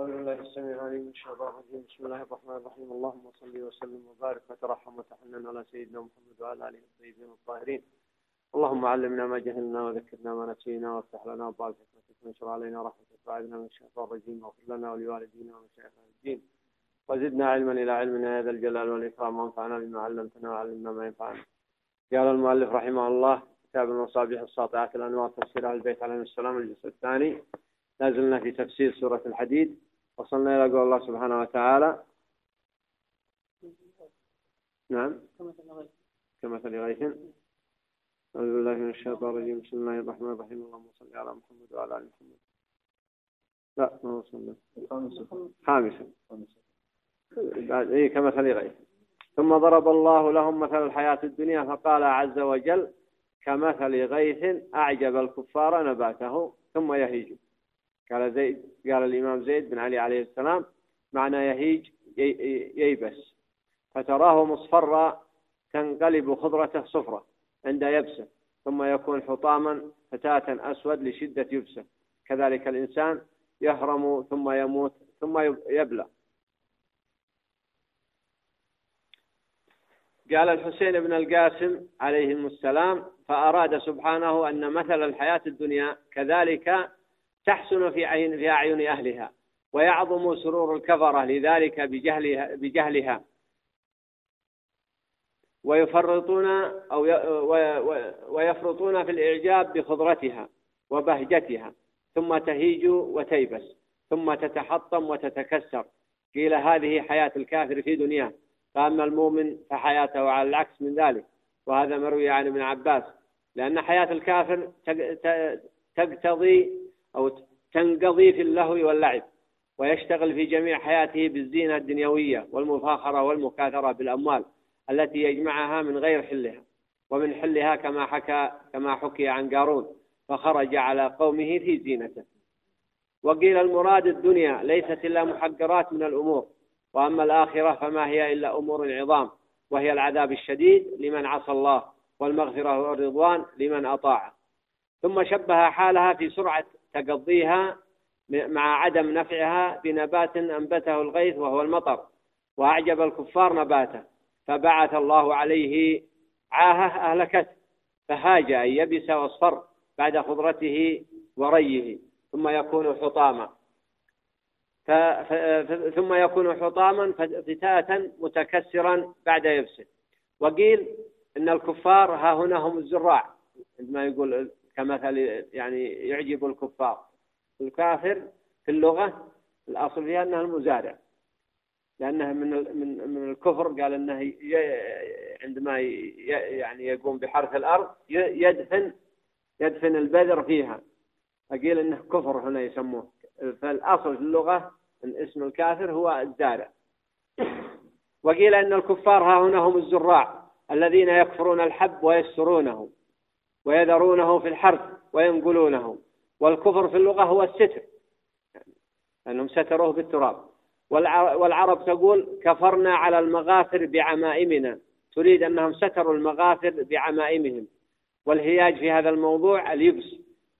أعوذ بالله السميع العليم من الشيطان الرجيم. بسم الله الرحمن الرحيم. اللهم صل وسلم وبارك وترحم وتحنن على سيدنا محمد وعلى آله الطيبين الطاهرين. اللهم علمنا ما جهلنا وذكرنا ما نسينا وافتح لنا أبواب حكمتك وانشر علينا رحمتك وعافنا من الشيطان الرجيم. واغفر لنا ولوالدينا ومشايخنا الدين. وزدنا علما إلى علمنا يا ذا الجلال والإكرام. وانفعنا بما علمتنا وعلمنا ما ينفعنا. قال المؤلف رحمه الله كتاب المصابيح الساطعات الأنوار تفسير البيت عليهم السلام الجزء الثاني. لازلنا في تفسير سورة الحديد. وصلنا إلى قول الله سبحانه وتعالى. نعم. كمثل غيث. أعوذ بالله من الشيطان الرجيم. بسم الله الرحمن الرحيم. اللهم صل على محمد وعلى آل محمد. لا ما وصلنا. خامسا. بعد إيه كمثل غيث. ثم ضرب الله لهم مثل الحياة الدنيا فقال عز وجل كمثل غيث أعجب الكفار نباته ثم يهيج. قال زيد قال الإمام زيد بن علي عليه السلام معنى يهيج ييبس. فتراه مصفرا تنقلب خضرته صفرة عند يبسه ثم يكون حطاما فتاة أسود لشدة يبسه. كذلك الإنسان يهرم ثم يموت ثم يبلى. قال الحسين بن القاسم عليهم السلام فأراد سبحانه أن مثل الحياة الدنيا كذلك تحسن في عين في أعين أهلها ويعظم سرور الكفرة لذلك بجهلها, بجهلها. ويفرطون أو ويفرطون في الإعجاب بخضرتها وبهجتها. ثم تهيج وتيبس. ثم تتحطم وتتكسر. قيل هذه حياة الكافر في دنياه. فأما المؤمن فحياته على العكس من ذلك. وهذا مروي عن ابن عباس. لأن حياة الكافر تقتضي أو تنقضي في اللهو واللعب ويشتغل في جميع حياته بالزينة الدنيوية والمفاخرة والمكاثرة بالأموال التي يجمعها من غير حلها ومن حلها كما حكى كما حكي عن قارون فخرج على قومه في زينته. وقيل المراد الدنيا ليست إلا محقرات من الأمور وأما الآخرة فما هي إلا أمور عظام وهي العذاب الشديد لمن عصى الله والمغفرة والرضوان لمن أطاع. ثم شبه حالها في سرعة تقضيها مع عدم نفعها بنبات أنبته الغيث وهو المطر وأعجب الكفار نباته فبعث الله عليه عاهة أهلكته فهاج أن يبس وأصفر بعد خضرته وريه ثم يكون حطاما. ثم يكون حطاما فتاة متكسرا بعد يبسه. وقيل إن الكفار ها هنا هم الزراع عندما يقول كمثل يعني يعجب الكفار. الكافر في اللغة الأصل فيها أنها المزارع. لأنها من من من الكفر قال أنه عندما يعني يقوم بحرث الأرض يدفن يدفن البذر فيها. فقيل أنه كفر هنا يسموه. فالأصل في اللغة أن اسم الكافر هو الزارع. وقيل أن الكفار ها هنا هم الزراع الذين يكفرون الحب ويسرونه ويذرونه في الحرث وينقلونه. والكفر في اللغة هو الستر أنهم ستروه بالتراب. والعرب تقول كفرنا على المغافر بعمائمنا. تريد أنهم ستروا المغافر بعمائمهم. والهياج في هذا الموضوع اليبس.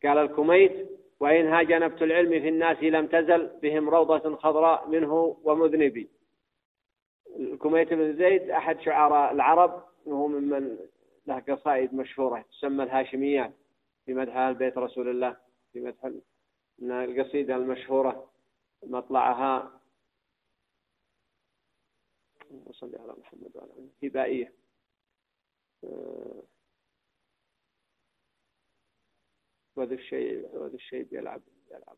قال الكميت وإن هاج نبت العلم في الناس لم تزل بهم روضة خضراء منه ومذنبي. الكميت بن زيد أحد شعراء العرب وهو ممن له قصائد مشهورة تسمى الهاشميات في مدح بيت رسول الله في مدح القصيدة المشهورة مطلعها وصلي على محمد وعلى آله هبائية. وذا الشيء وذا الشيء يلعب يلعب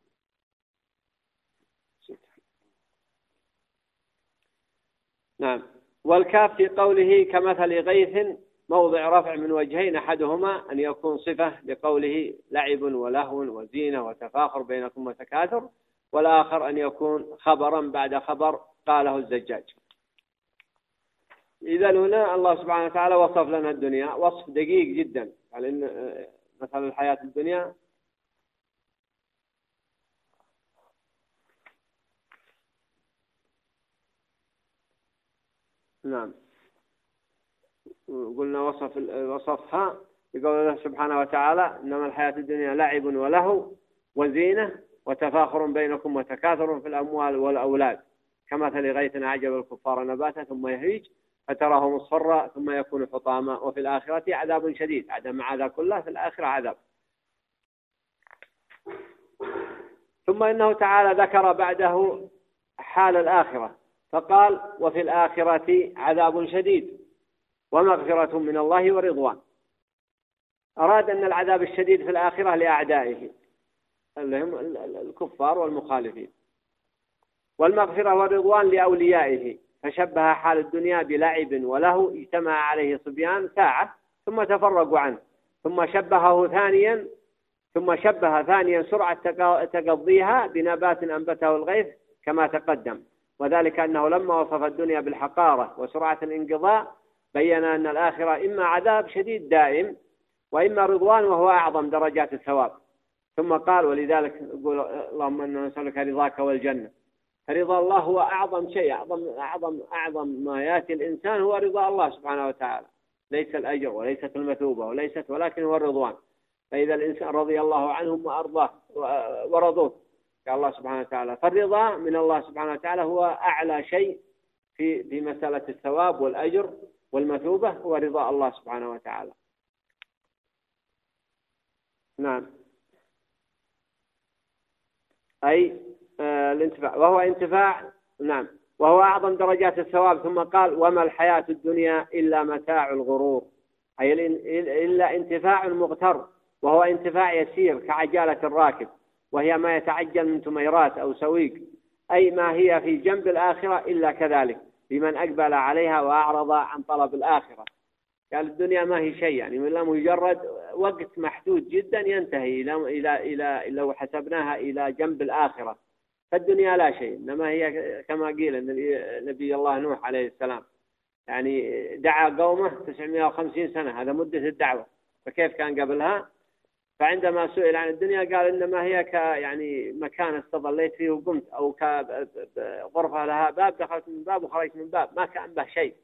نعم. والكاف في قوله كمثل غيث موضع رفع من وجهين أحدهما أن يكون صفة لقوله لعب ولهو وزينة وتفاخر بينكم وتكاثر والآخر أن يكون خبرا بعد خبر قاله الزجاج. إذا هنا الله سبحانه وتعالى وصف لنا الدنيا وصف دقيق جدا. على إن مثل الحياة الدنيا. نعم. قلنا وصف وصفها يقول الله سبحانه وتعالى إنما الحياة الدنيا لعب وله وزينة وتفاخر بينكم وتكاثر في الأموال والأولاد. كمثل غيث أعجب الكفار نباتا ثم يهيج فتراه مصفرا ثم يكون حطاما. وفي الآخرة عذاب شديد عدم مع هذا كله في الآخرة عذاب. ثم إنه تعالى ذكر بعده حال الآخرة فقال وفي الآخرة عذاب شديد. ومغفرة من الله ورضوان. أراد أن العذاب الشديد في الآخرة لأعدائه اللي هم الكفار والمخالفين. والمغفرة والرضوان لأوليائه. فشبه حال الدنيا بلعب وله اجتمع عليه صبيان ساعة ثم تفرقوا عنه. ثم شبهه ثانيا ثم شبه ثانيا سرعة تقضيها بنبات أنبته الغيث كما تقدم. وذلك أنه لما وصف الدنيا بالحقارة وسرعة الانقضاء بين أن الآخرة إما عذاب شديد دائم وإما رضوان وهو أعظم درجات الثواب. ثم قال ولذلك يقول اللهم إنا نسألك رضاك والجنة. فرضا الله هو أعظم شيء أعظم أعظم أعظم ما يأتي الإنسان هو رضا الله سبحانه وتعالى. ليس الأجر وليست المثوبة وليست ولكن هو الرضوان. فإذا الإنسان رضي الله عنهم وأرضاه ورضوه قال الله سبحانه وتعالى. فالرضا من الله سبحانه وتعالى هو أعلى شيء في في مسألة الثواب والأجر. والمثوبة هو رضا الله سبحانه وتعالى. نعم. أي آه الانتفاع. وهو انتفاع نعم. وهو أعظم درجات الثواب. ثم قال وما الحياة الدنيا إلا متاع الغرور. أي إلا انتفاع مغتر. وهو انتفاع يسير كعجالة الراكب. وهي ما يتعجل من تميرات أو سويق. أي ما هي في جنب الآخرة إلا كذلك. لمن أقبل عليها وأعرض عن طلب الآخرة. قال الدنيا ما هي شيء يعني من مجرد وقت محدود جدا ينتهي إلى إلى إلى لو حسبناها إلى جنب الآخرة. فالدنيا لا شيء إنما هي كما قيل نبي الله نوح عليه السلام. يعني دعا قومه 950 سنة هذا مدة الدعوة. فكيف كان قبلها؟ فعندما سئل عن الدنيا قال إنما هي ك يعني مكان استظليت فيه وقمت أو كغرفة لها باب دخلت من باب وخرجت من باب ما كان به شيء.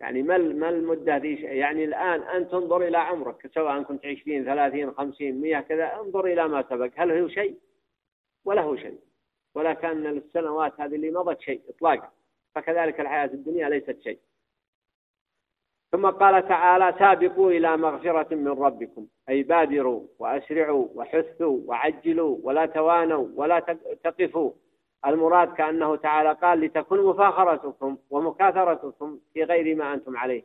يعني ما ما المدة ذي يعني الآن أنت انظر إلى عمرك سواء كنت 20 30 50 100 كذا انظر إلى ما سبق. هل هو شيء؟ ولا هو شيء. ولا كان السنوات هذه اللي مضت شيء إطلاقا. فكذلك الحياة الدنيا ليست شيء. ثم قال تعالى سابقوا إلى مغفرة من ربكم. أي بادروا وأسرعوا وحثوا وعجلوا ولا توانوا ولا تقفوا. المراد كأنه تعالى قال لتكون مفاخرتكم ومكاثرتكم في غير ما أنتم عليه.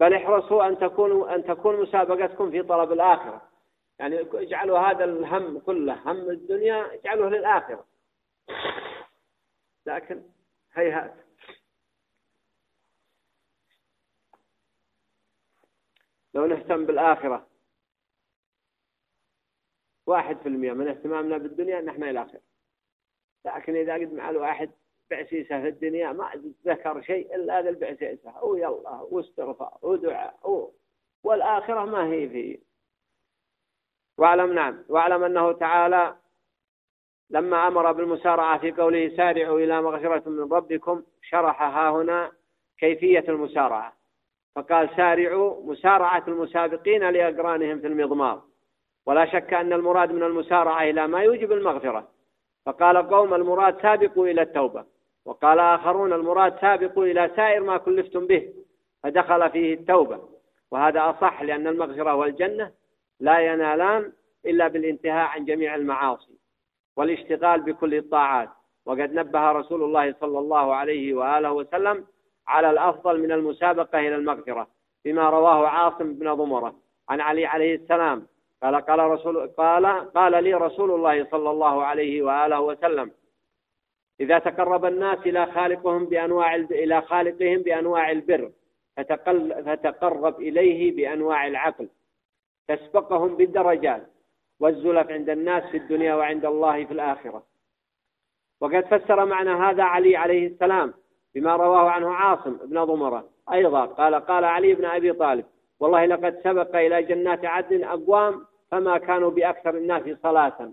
بل احرصوا أن تكونوا أن تكون مسابقتكم في طلب الآخرة. يعني اجعلوا هذا الهم كله هم الدنيا اجعلوه للآخرة. لكن هيهات. لو نهتم بالآخرة. واحد في المئة من اهتمامنا بالدنيا نحن إلى الآخرة لكن إذا قد مع الواحد بعسيسة في الدنيا ما ذكر شيء إلا هذا البعسيسة أو يلا واستغفار ودعاء والآخرة ما هي فيه. واعلم نعم. واعلم أنه تعالى لما أمر بالمسارعة في قوله سارعوا إلى مغفرة من ربكم شرح ها هنا كيفية المسارعة. فقال سارعوا مسارعة المسابقين لأقرانهم في المضمار. ولا شك أن المراد من المسارعة إلى ما يوجب المغفرة. فقال قوم المراد سابقوا إلى التوبة. وقال آخرون المراد سابقوا إلى سائر ما كلفتم به فدخل فيه التوبة. وهذا أصح لأن المغفرة والجنة لا ينالان إلا بالانتهاء عن جميع المعاصي والاشتغال بكل الطاعات. وقد نبه رسول الله صلى الله عليه وآله وسلم على الأفضل من المسابقة إلى المغفرة بما رواه عاصم بن ضمرة. عن علي عليه السلام قال قال رسول قال قال لي رسول الله صلى الله عليه وآله وسلم إذا تقرب الناس إلى خالقهم بأنواع إلى خالقهم بأنواع البر فتقل فتقرب إليه بأنواع العقل تسبقهم بالدرجات والزلف عند الناس في الدنيا وعند الله في الآخرة. وقد فسر معنى هذا علي عليه السلام بما رواه عنه عاصم بن ضمرة. أيضا قال قال علي بن أبي طالب والله لقد سبق إلى جنات عدن أقوام فما كانوا بأكثر الناس صلاة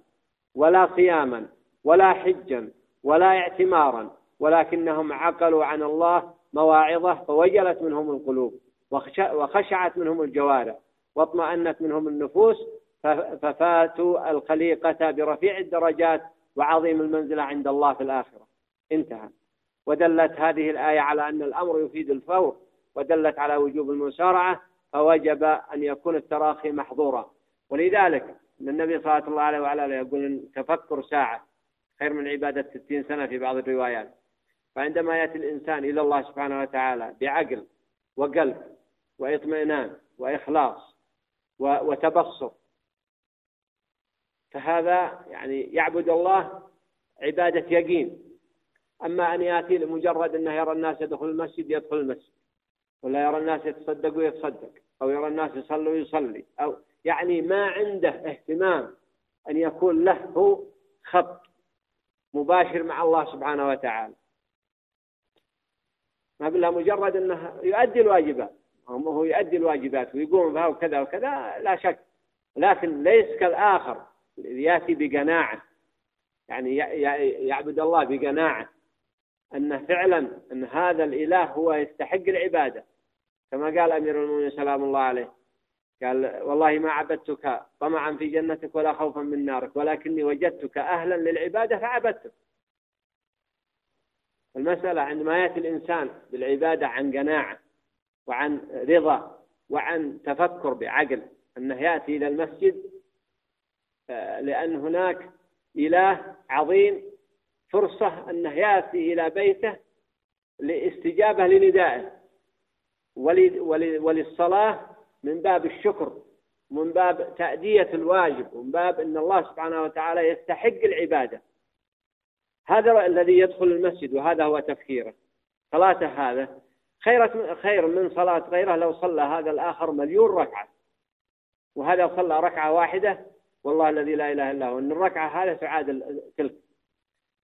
ولا صياما ولا حجا ولا اعتمارا ولكنهم عقلوا عن الله مواعظة فوجلت منهم القلوب وخشعت منهم الجوارح واطمأنت منهم النفوس ففاتوا الخليقة برفيع الدرجات وعظيم المنزلة عند الله في الآخرة. انتهى. ودلت هذه الآية على أن الأمر يفيد الفور ودلت على وجوب المسارعة فوجب أن يكون التراخي محظورا. ولذلك النبي صلى الله عليه وعلى يقول تفكر ساعة خير من عبادة ستين سنة في بعض الروايات. فعندما يأتي الإنسان إلى الله سبحانه وتعالى بعقل وقلب وإطمئنان وإخلاص وتبصر فهذا يعني يعبد الله عبادة يقين. أما أن يأتي لمجرد أنه يرى الناس يدخل المسجد يدخل المسجد. ولا يرى الناس يتصدق أو يرى الناس يصلي أو يعني ما عنده اهتمام أن يكون له خط مباشر مع الله سبحانه وتعالى. ما بالله مجرد أنه يؤدي الواجبات. هو يؤدي الواجبات ويقوم بها وكذا وكذا لا شك. لكن ليس كالآخر يأتي بقناعة. يعني يعبد الله بقناعة. أنه فعلا أن هذا الإله هو يستحق العبادة. كما قال أمير المؤمنين سلام الله عليه. قال والله ما عبدتك طمعا في جنتك ولا خوفا من نارك ولكني وجدتك أهلا للعبادة فعبدتك المسألة عندما يأتي الإنسان بالعبادة عن قناعة وعن رضا وعن تفكر بعقل أنه يأتي إلى المسجد آه، لأن هناك إله عظيم فرصة أنه يأتي إلى بيته لاستجابة لندائه وللصلاة من باب الشكر من باب تأدية الواجب ومن باب أن الله سبحانه وتعالى يستحق العبادة. هذا الذي يدخل المسجد وهذا هو تفكيره. صلاته هذا خير خير من صلاة غيره لو صلى هذا الآخر مليون ركعة. وهذا صلى ركعة واحدة والله الذي لا إله إلا هو أن الركعة هذا تعادل تلك.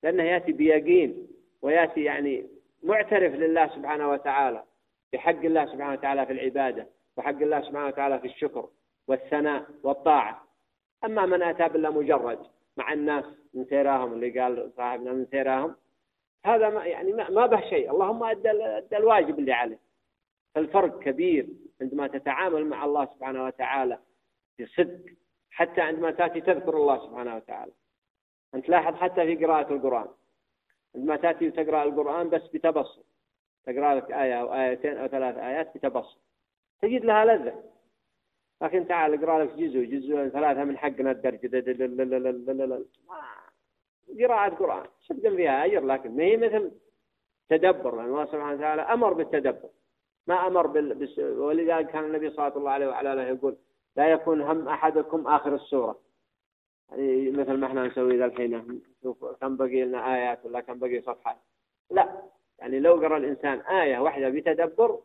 لأنه يأتي بيقين ويأتي يعني معترف لله سبحانه وتعالى بحق الله سبحانه وتعالى في العبادة وحق الله سبحانه وتعالى في الشكر والثناء والطاعة. أما من أتى بالله مجرد مع الناس من سيراهم اللي قال صاحبنا من سيراهم هذا ما يعني ما, ما به شيء. اللهم أدى, أدى الواجب اللي عليه. فالفرق كبير عندما تتعامل مع الله سبحانه وتعالى بصدق حتى عندما تأتي تذكر الله سبحانه وتعالى. أنت لاحظ حتى في قراءة القرآن. عندما تأتي وتقرأ القرآن بس بتبسط تقرأ لك آية أو آيتين أو ثلاث آيات بتبسط تجد لها لذة. لكن تعال اقرأ لك جزء جزء ثلاثة من حقنا الدرج. قراءة قرآن. صدقا فيها؟ أجر. لكن ما هي مثل تدبر. لأن الله سبحانه وتعالى أمر بالتدبر. ما أمر بال... ولذلك كان النبي صلى الله عليه وعلى آله يقول لا يكون هم أحدكم آخر السورة. يعني مثل ما إحنا نسوي ذا الحين نشوف كم بقي لنا آيات ولا كم بقي صفحات لا يعني لو قرأ الإنسان آية واحدة بتدبر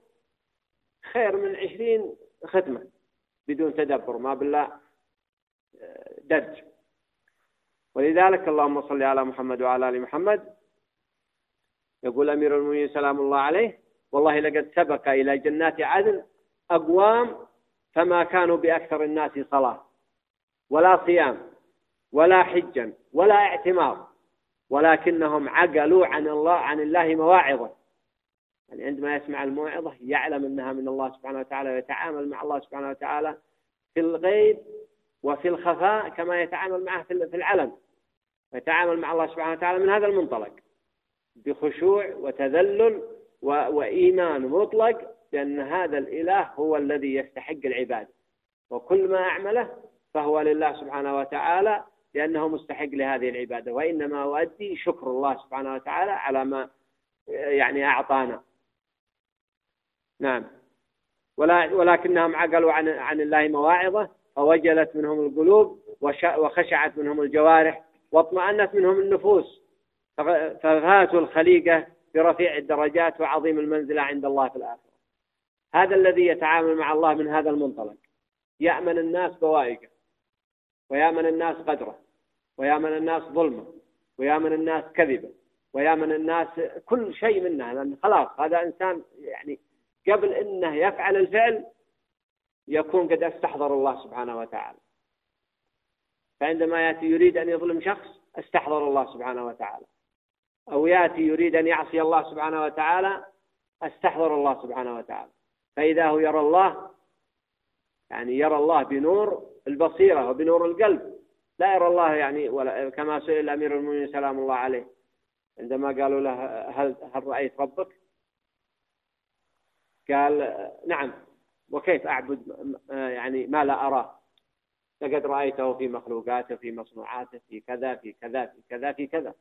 خير من عشرين ختمة بدون تدبر ما بالله آه، درج. ولذلك اللهم صل على محمد وعلى آل محمد. يقول أمير المؤمنين سلام الله عليه والله لقد سبق إلى جنات عدن أقوام فما كانوا بأكثر الناس صلاة ولا صيام. ولا حجا ولا اعتمار ولكنهم عقلوا عن الله عن الله مواعظة. يعني عندما يسمع الموعظة يعلم أنها من الله سبحانه وتعالى ويتعامل مع الله سبحانه وتعالى في الغيب وفي الخفاء كما يتعامل معه في العلم. يتعامل مع الله سبحانه وتعالى من هذا المنطلق. بخشوع وتذلل وإيمان مطلق بأن هذا الإله هو الذي يستحق العبادة. وكل ما أعمله فهو لله سبحانه وتعالى لأنه مستحق لهذه العبادة وإنما أؤدي شكر الله سبحانه وتعالى على ما يعني أعطانا. نعم. ولكنهم عقلوا عن عن الله مواعظة فوجلت منهم القلوب وخشعت منهم الجوارح واطمأنت منهم النفوس. ففاتوا الخليقة برفيع الدرجات وعظيم المنزلة عند الله في الآخرة. هذا الذي يتعامل مع الله من هذا المنطلق. يأمن الناس بوائقه. ويامن الناس قدره ويامن الناس ظلمه ويامن الناس كذبه ويامن الناس كل شيء منها لأن خلاص هذا إنسان يعني قبل أنه يفعل الفعل يكون قد استحضر الله سبحانه وتعالى. فعندما يأتي يريد أن يظلم شخص استحضر الله سبحانه وتعالى. أو يأتي يريد أن يعصي الله سبحانه وتعالى استحضر الله سبحانه وتعالى. فإذا هو يرى الله يعني يرى الله بنور البصيرة وبنور القلب. لا يرى الله يعني ولا كما سئل أمير المؤمنين سلام الله عليه عندما قالوا له هل هل رأيت ربك؟ قال نعم. وكيف أعبد؟ يعني ما لا أراه لقد رأيته في مخلوقاته في مصنوعاته في كذا في كذا في كذا في كذا.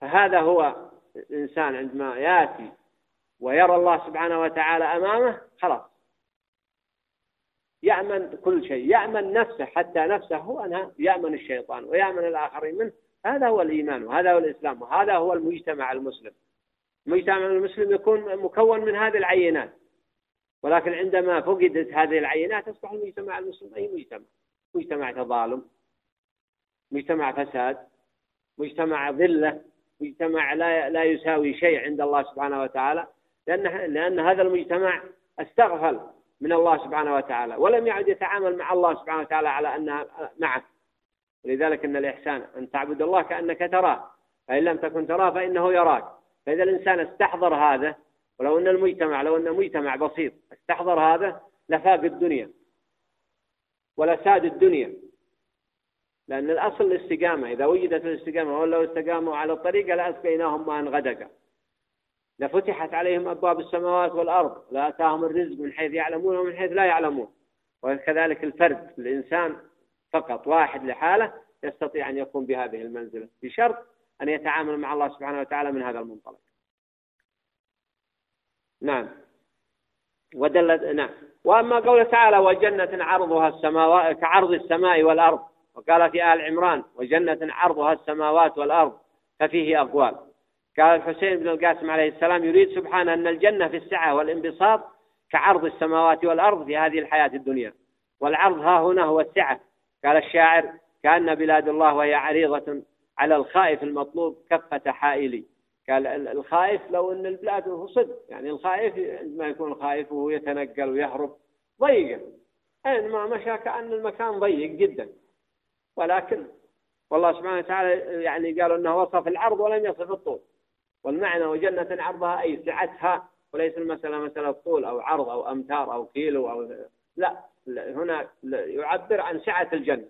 فهذا هو الإنسان عندما يأتي ويرى الله سبحانه وتعالى أمامه خلاص. يأمن كل شيء يأمن نفسه حتى نفسه هو أنها يأمن الشيطان ويأمن الآخرين منه. هذا هو الإيمان وهذا هو الإسلام وهذا هو المجتمع المسلم. المجتمع المسلم يكون مكون من هذه العينات. ولكن عندما فقدت هذه العينات أصبح المجتمع المسلم أي مجتمع؟ مجتمع تظالم مجتمع فساد مجتمع ذلة مجتمع لا لا يساوي شيء عند الله سبحانه وتعالى. لأن لأن هذا المجتمع استغفل من الله سبحانه وتعالى ولم يعد يتعامل مع الله سبحانه وتعالى على أنها معه. ولذلك أن الإحسان أن تعبد الله كأنك تراه فإن لم تكن تراه فإنه يراك. فإذا الإنسان استحضر هذا ولو أن المجتمع لو أن مجتمع بسيط استحضر هذا لفاق الدنيا ولساد الدنيا. لأن الأصل الاستقامة إذا وجدت الاستقامة ولو استقاموا على الطريقة لأسقيناهم ماء غدقا لفتحت عليهم أبواب السماوات والأرض لأتاهم الرزق من حيث يعلمون ومن حيث لا يعلمون. وكذلك الفرد الإنسان فقط واحد لحاله يستطيع أن يكون بهذه المنزلة. بشرط أن يتعامل مع الله سبحانه وتعالى من هذا المنطلق. نعم. ودل نعم. وأما قوله تعالى وجنة عرضها السماوات كعرض السماء والأرض. وقال في آل عمران وجنة عرضها السماوات والأرض. ففيه أقوال. قال الحسين بن القاسم عليه السلام يريد سبحانه أن الجنة في السعة والانبساط كعرض السماوات والأرض في هذه الحياة الدنيا. والعرض ها هنا هو السعة. قال الشاعر كأن بلاد الله وهي عريضة على الخائف المطلوب كفة حائلي. قال الخائف لو أن البلاد هو صدق يعني الخائف عندما يكون خائف وهو يتنقل ويهرب ضيقة أينما مشى كأن المكان ضيق جدا. ولكن والله سبحانه وتعالى يعني قالوا أنه وصف العرض ولم يصف الطول. والمعنى وجنة عرضها أي سعتها وليس المسألة مسألة طول أو عرض أو أمتار أو كيلو أو لا هنا يعبر عن سعة الجنة.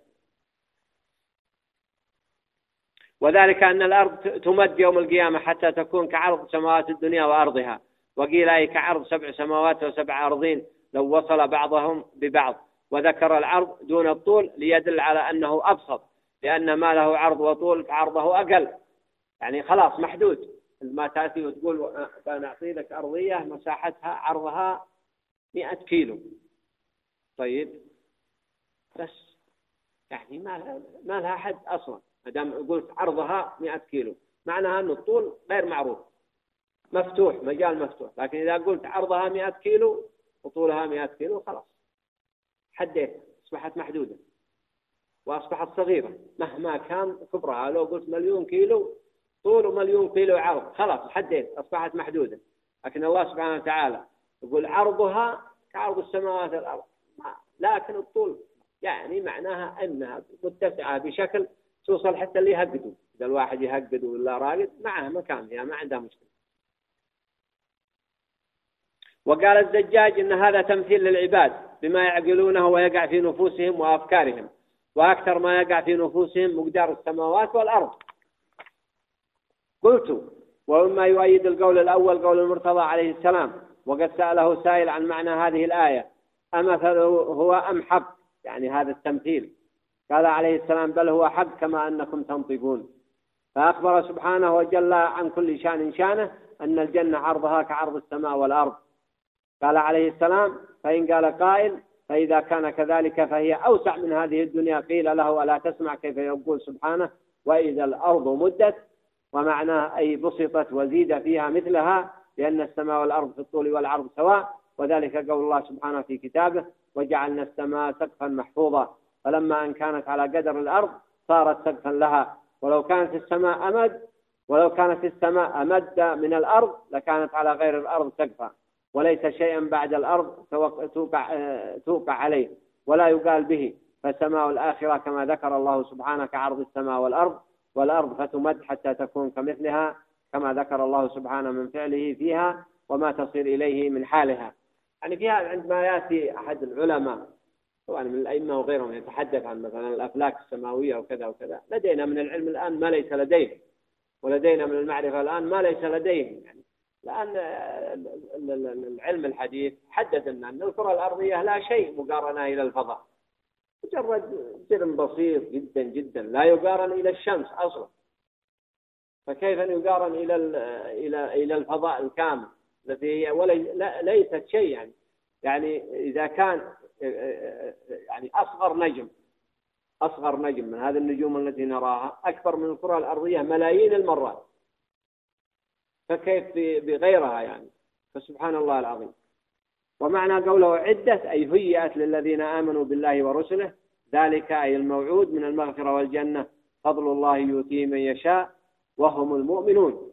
وذلك أن الأرض تمد يوم القيامة حتى تكون كعرض سماوات الدنيا وأرضها. وقيل أي كعرض سبع سماوات وسبع أرضين لو وصل بعضهم ببعض. وذكر العرض دون الطول ليدل على أنه أبسط لأن ما له عرض وطول فعرضه أقل. يعني خلاص محدود. ما تأتي وتقول بنعطي لك أرضية مساحتها عرضها مئة كيلو. طيب. بس يعني ما ما لها حد أصلا ما دام قلت عرضها 100 كيلو. معناها أن الطول غير معروف. مفتوح مجال مفتوح. لكن إذا قلت عرضها 100 كيلو وطولها 100 كيلو خلاص. حديت أصبحت محدودة. وأصبحت صغيرة. مهما كان كبرها لو قلت مليون كيلو طول مليون كيلو عرض. خلاص حديت أصبحت محدودة. لكن الله سبحانه وتعالى يقول عرضها كعرض السماوات والأرض. لكن الطول يعني معناها أنها متسعة بشكل توصل حتى اللي يهقدوا إذا الواحد يهقد ولا راقد معه مكان يعني ما عنده مشكلة. وقال الزجاج إن هذا تمثيل للعباد بما يعقلونه ويقع في نفوسهم وأفكارهم. وأكثر ما يقع في نفوسهم مقدار السماوات والأرض. قلت ومما يؤيد القول الأول قول المرتضى عليه السلام وقد سأله سائل عن معنى هذه الآية أمثله هو أم حق؟ يعني هذا التمثيل. قال عليه السلام بل هو حق كما أنكم تنطقون. فأخبر سبحانه وجل عن كل شأن شأنه أن الجنة عرضها كعرض السماء والأرض. قال عليه السلام فإن قال قائل فإذا كان كذلك فهي أوسع من هذه الدنيا قيل له ألا تسمع كيف يقول سبحانه وإذا الأرض مدت ومعناه أي بسطت وزيد فيها مثلها لأن السماء والأرض في الطول والعرض سواء وذلك قول الله سبحانه في كتابه وجعلنا السماء سقفا محفوظا فلما أن كانت على قدر الأرض صارت سقفا لها. ولو كانت السماء أمد ولو كانت السماء أمد من الأرض لكانت على غير الأرض سقفا. وليس شيئا بعد الأرض توقع, توقع عليه. ولا يقال به فسماء الآخرة كما ذكر الله سبحانه كعرض السماء والأرض والأرض فتمد حتى تكون كمثلها كما ذكر الله سبحانه من فعله فيها وما تصير إليه من حالها. يعني فيها عندما يأتي أحد العلماء طبعا من الأئمة وغيرهم يتحدث عن مثلا الأفلاك السماوية وكذا وكذا لدينا من العلم الآن ما ليس لديه ولدينا من المعرفة الآن ما ليس لديهم. يعني الآن العلم الحديث حدث لنا أن الكرة الأرضية لا شيء مقارنة إلى الفضاء. مجرد جرم بسيط جدا جدا لا يقارن إلى الشمس أصلا. فكيف يقارن إلى إلى إلى الفضاء الكامل؟ التي هي ولا ليست شيء يعني. يعني إذا كان يعني أصغر نجم أصغر نجم من هذه النجوم التي نراها أكبر من الكرة الأرضية ملايين المرات. فكيف بغيرها يعني؟ فسبحان الله العظيم. ومعنى قوله عدة أي هيئت للذين آمنوا بالله ورسله. ذلك أي الموعود من المغفرة والجنة. فضل الله يؤتيه من يشاء وهم المؤمنون.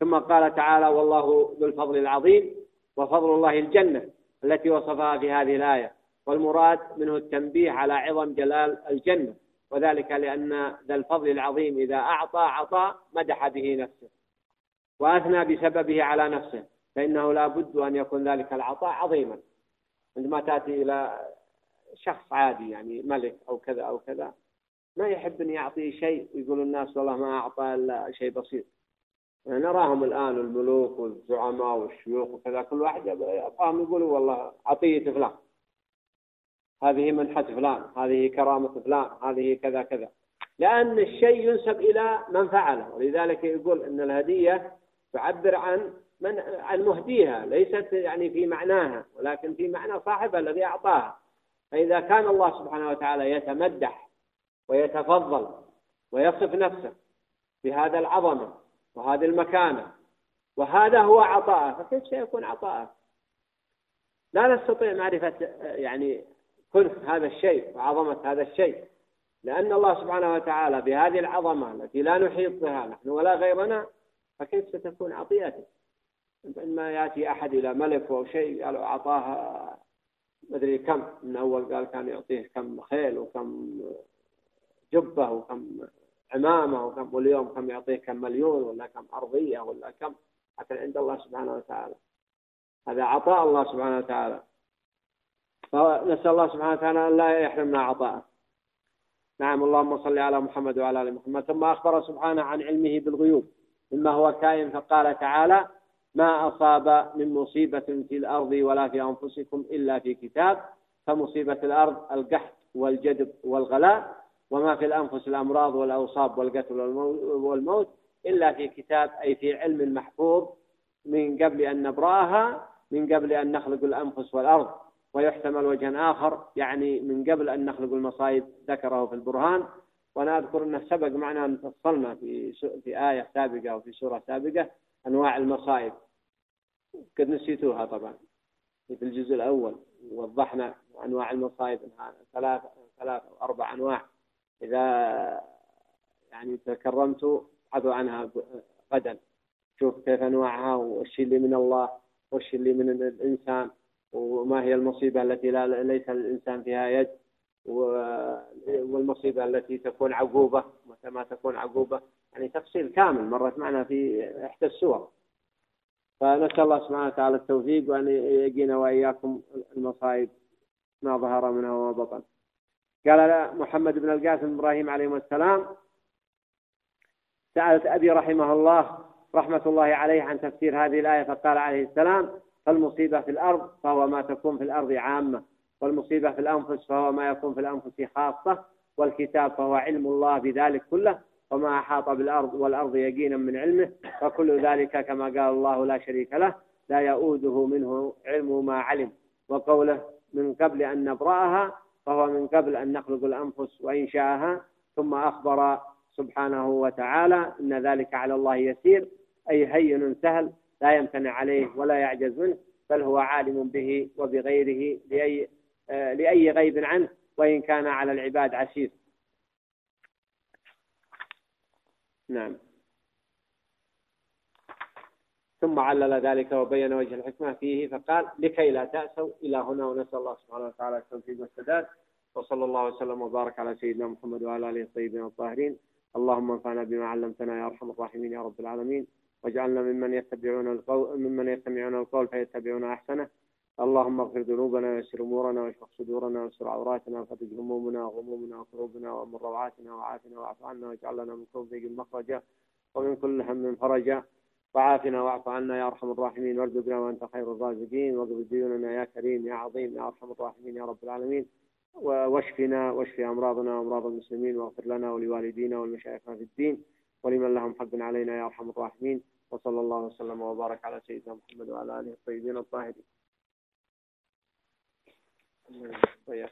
ثم قال تعالى والله ذو الفضل العظيم وفضل الله الجنة التي وصفها في هذه الآية. والمراد منه التنبيه على عظم جلال الجنة. وذلك لأن ذا الفضل العظيم إذا أعطى عطاء مدح به نفسه. وأثنى بسببه على نفسه. فإنه لا بد أن يكون ذلك العطاء عظيما عندما تأتي إلى شخص عادي يعني ملك أو كذا أو كذا ما يحب أن يعطي شيء يقول الناس والله ما أعطى إلا شيء بسيط. يعني نراهم الآن الملوك والزعماء والشيوخ وكذا كل واحد يبغاهم يقولوا والله عطية فلان هذه منحة فلان هذه كرامة فلان هذه كذا كذا. لأن الشيء ينسب إلى من فعله ولذلك يقول أن الهدية تعبر عن من عن مهديها ليست يعني في معناها ولكن في معنى صاحبها الذي أعطاها. فإذا كان الله سبحانه وتعالى يتمدح ويتفضل ويصف نفسه بهذا العظمة وهذه المكانة وهذا هو عطاءه فكيف سيكون عطاءه؟ لا نستطيع معرفة يعني كنف هذا الشيء وعظمة هذا الشيء لأن الله سبحانه وتعالى بهذه العظمة التي لا نحيط بها نحن ولا غيرنا فكيف ستكون عطيته؟ عندما يأتي أحد إلى ملك أو شيء قالوا أعطاه مدري كم من أول قال كان يعطيه كم خيل وكم جبة وكم عمامة وكم واليوم كم يعطيه كم مليون ولا كم أرضية ولا كم لكن عند الله سبحانه وتعالى. هذا عطاء الله سبحانه وتعالى. فنسأل الله سبحانه وتعالى أن لا يحرمنا عطاءه. نعم اللهم صل على محمد وعلى آل محمد. ثم أخبر سبحانه عن علمه بالغيوب. مما هو كائن فقال تعالى ما أصاب من مصيبة في الأرض ولا في أنفسكم إلا في كتاب فمصيبة الأرض القحط والجدب والغلاء وما في الأنفس الأمراض والأوصاب والقتل والموت إلا في كتاب أي في علم محفوظ من قبل أن نبرأها من قبل أن نخلق الأنفس والأرض. ويحتمل وجه آخر يعني من قبل أن نخلق المصائب ذكره في البرهان. وأنا أذكر أنه سبق معنا أن فصلنا في في آية سابقة أو في سورة سابقة أنواع المصائب. قد نسيتوها طبعا. في الجزء الأول وضحنا أنواع المصائب أنها ثلاث ثلاث أو أربع أنواع. إذا يعني تكرمت ابحثوا عنها غدا. شوف كيف أنواعها والش اللي من الله والش اللي من الإنسان وما هي المصيبة التي لا ليس للإنسان فيها يد والمصيبة التي تكون عقوبة متى ما تكون عقوبة. يعني تفصيل كامل مرت معنا في إحدى السور. فنسأل الله سبحانه وتعالى التوفيق وأن يقينا وإياكم المصائب ما ظهر منها وما بطن. قال محمد بن القاسم إبراهيم عليه السلام سألت أبي رحمه الله رحمة الله عليه عن تفسير هذه الآية فقال عليه السلام فالمصيبة في الأرض فهو ما تكون في الأرض عامة والمصيبة في الأنفس فهو ما يكون في الأنفس خاصة والكتاب فهو علم الله بذلك كله وما أحاط بالأرض والأرض يقينا من علمه وكل ذلك كما قال الله لا شريك له لا يؤوده منه علم ما علم. وقوله من قبل أن نبرأها فهو من قبل أن نخلق الأنفس وإنشاءها ثم أخبر سبحانه وتعالى أن ذلك على الله يسير. أي هين سهل لا يمتنع عليه ولا يعجز منه بل هو عالم به وبغيره لأي, آه، لأي غيب عنه وإن كان على العباد عسير. نعم. ثم علل ذلك وبين وجه الحكمة فيه فقال لكي لا تأسوا إلى هنا ونسأل الله سبحانه وتعالى التوفيق والسداد. وصلى الله وسلم وبارك على سيدنا محمد وعلى آله الطيبين الطاهرين. اللهم انفعنا بما علمتنا يا أرحم الراحمين يا رب العالمين. واجعلنا ممن يتبعون القول ممن يستمعون القول فيتبعون أحسنه. اللهم اغفر ذنوبنا ويسر أمورنا واشرح صدورنا واستر عوراتنا وفرج همومنا وغمومنا وكروبنا وامن روعاتنا وعافنا واعف عنا واجعل لنا من كل ضيق مخرجا ومن كل هم فرجا وعافنا واعف عنا يا أرحم الراحمين وارزقنا وأنت خير الرازقين. واقض ديوننا يا كريم يا عظيم يا أرحم الراحمين يا رب العالمين. واشفنا واشف أمراضنا وأمراض المسلمين واغفر لنا ولوالدينا والمشايخنا في الدين. ولمن لهم حق علينا يا أرحم الراحمين. وصلى الله وسلم وبارك على سيدنا محمد وعلى آله الطيبين الطاهرين. طيب